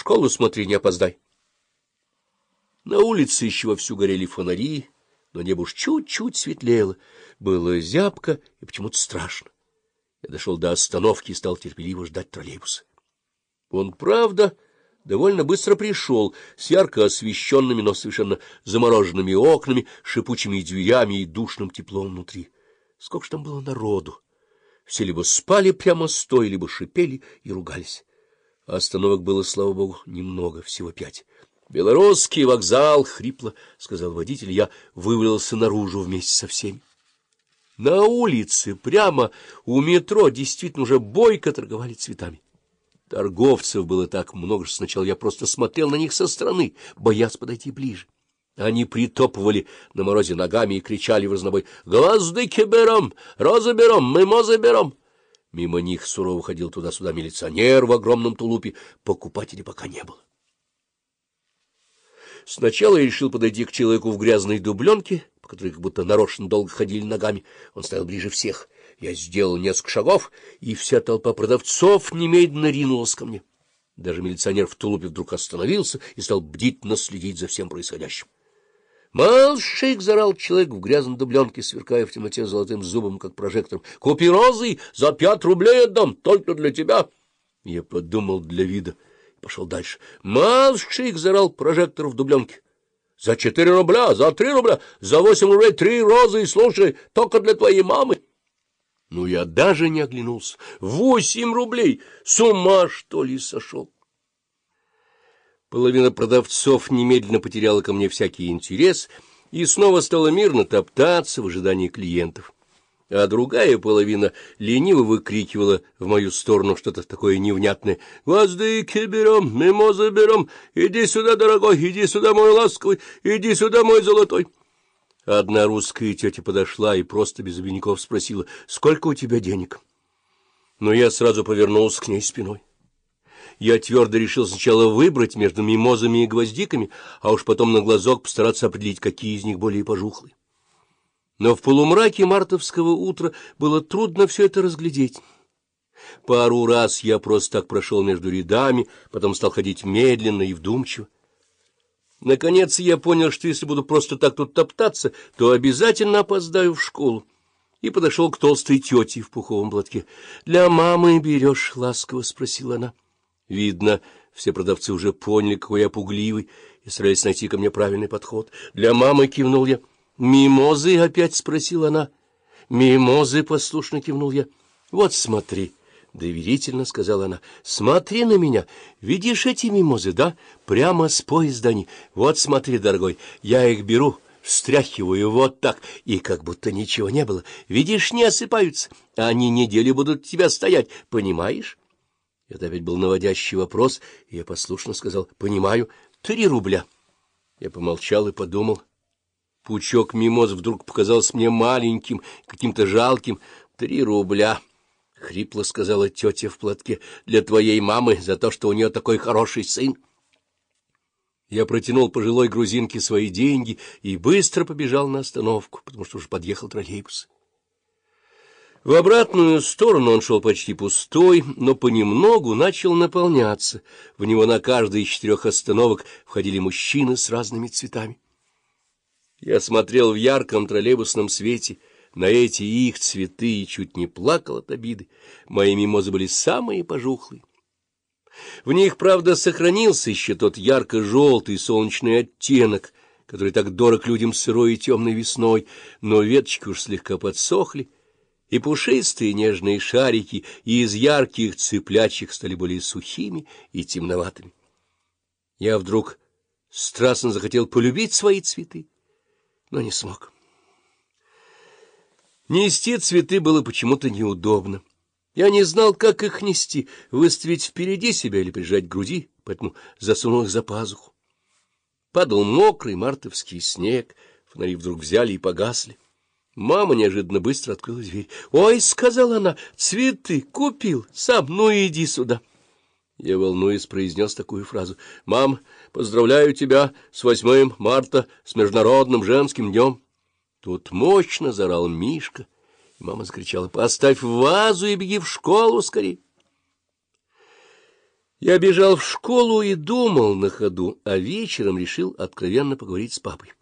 школу смотри, не опоздай. На улице еще вовсю горели фонари, но небо уж чуть-чуть светлело. Было зябко и почему-то страшно. Я дошел до остановки и стал терпеливо ждать троллейбуса. Он, правда, довольно быстро пришел, с ярко освещенными, но совершенно замороженными окнами, шипучими дверями и душным теплом внутри. Сколько ж там было народу! Все либо спали прямо стоя, либо шипели и ругались. А остановок было, слава богу, немного, всего пять. — Белорусский вокзал! — хрипло сказал водитель. Я вывалился наружу вместе со всеми. На улице, прямо у метро, действительно уже бойко торговали цветами. Торговцев было так много, что сначала я просто смотрел на них со стороны, боясь подойти ближе. Они притопывали на морозе ногами и кричали в разнобой «Гвоздыки берем! Розы берем! Мимозы берем!» Мимо них сурово ходил туда-сюда милиционер в огромном тулупе. Покупателей пока не было. Сначала я решил подойти к человеку в грязной дубленке, по которой как будто нарочно долго ходили ногами. Он стоял ближе всех. Я сделал несколько шагов, и вся толпа продавцов немедленно ринулась ко мне. Даже милиционер в тулупе вдруг остановился и стал бдительно следить за всем происходящим. «Малшик!» — зарал человек в грязной дубленке, сверкая в темноте золотым зубом, как прожектором. «Купи розы, за пять рублей отдам, только для тебя!» Я подумал для вида и пошел дальше. «Малшик!» — зарал прожектор в дубленке. «За четыре рубля, за три рубля, за восемь рублей три розы, слушай, только для твоей мамы!» Ну, я даже не оглянулся. Восемь рублей! С ума, что ли, сошел? Половина продавцов немедленно потеряла ко мне всякий интерес и снова стала мирно топтаться в ожидании клиентов. А другая половина лениво выкрикивала в мою сторону что-то такое невнятное. «Гвоздыки берем, мимозы берем! Иди сюда, дорогой, иди сюда, мой ласковый, иди сюда, мой золотой!» Одна русская тетя подошла и просто без обиняков спросила, «Сколько у тебя денег?» Но я сразу повернулся к ней спиной. Я твердо решил сначала выбрать между мимозами и гвоздиками, а уж потом на глазок постараться определить, какие из них более пожухлые. Но в полумраке мартовского утра было трудно все это разглядеть. Пару раз я просто так прошел между рядами, потом стал ходить медленно и вдумчиво. Наконец я понял, что если буду просто так тут топтаться, то обязательно опоздаю в школу, и подошел к толстой тете в пуховом платке. — Для мамы берешь? — ласково спросила она. Видно, все продавцы уже поняли, какой я пугливый, и старались найти ко мне правильный подход. Для мамы кивнул я. «Мимозы?» — опять спросила она. «Мимозы?» — послушно кивнул я. «Вот смотри». — доверительно сказала она. — Смотри на меня. Видишь эти мимозы, да? Прямо с поезда они. Вот смотри, дорогой, я их беру, встряхиваю вот так, и как будто ничего не было. Видишь, не осыпаются. Они неделю будут тебя стоять, понимаешь? Это опять был наводящий вопрос, и я послушно сказал, — Понимаю, три рубля. Я помолчал и подумал. Пучок мимоз вдруг показался мне маленьким, каким-то жалким. Три рубля, — хрипло сказала тетя в платке, — для твоей мамы за то, что у нее такой хороший сын. Я протянул пожилой грузинке свои деньги и быстро побежал на остановку, потому что уже подъехал троллейбус. В обратную сторону он шел почти пустой, но понемногу начал наполняться. В него на каждой из четырех остановок входили мужчины с разными цветами. Я смотрел в ярком троллейбусном свете на эти их цветы и чуть не плакал от обиды. Мои мимозы были самые пожухлые. В них, правда, сохранился еще тот ярко-желтый солнечный оттенок, который так дорог людям сырой и темной весной, но веточки уж слегка подсохли, и пушистые нежные шарики из ярких цыплячьих стали более сухими и темноватыми. Я вдруг страстно захотел полюбить свои цветы, но не смог. Нести цветы было почему-то неудобно. Я не знал, как их нести, выставить впереди себя или прижать к груди, поэтому засунул их за пазуху. Падал мокрый мартовский снег, фонари вдруг взяли и погасли. Мама неожиданно быстро открыла дверь. — Ой, — сказала она, — цветы купил сам, ну иди сюда. Я, волнуясь, произнес такую фразу. — Мам, поздравляю тебя с 8 марта, с Международным женским днем. Тут мощно зарал Мишка, мама закричала. — Поставь вазу и беги в школу скорей. Я бежал в школу и думал на ходу, а вечером решил откровенно поговорить с папой.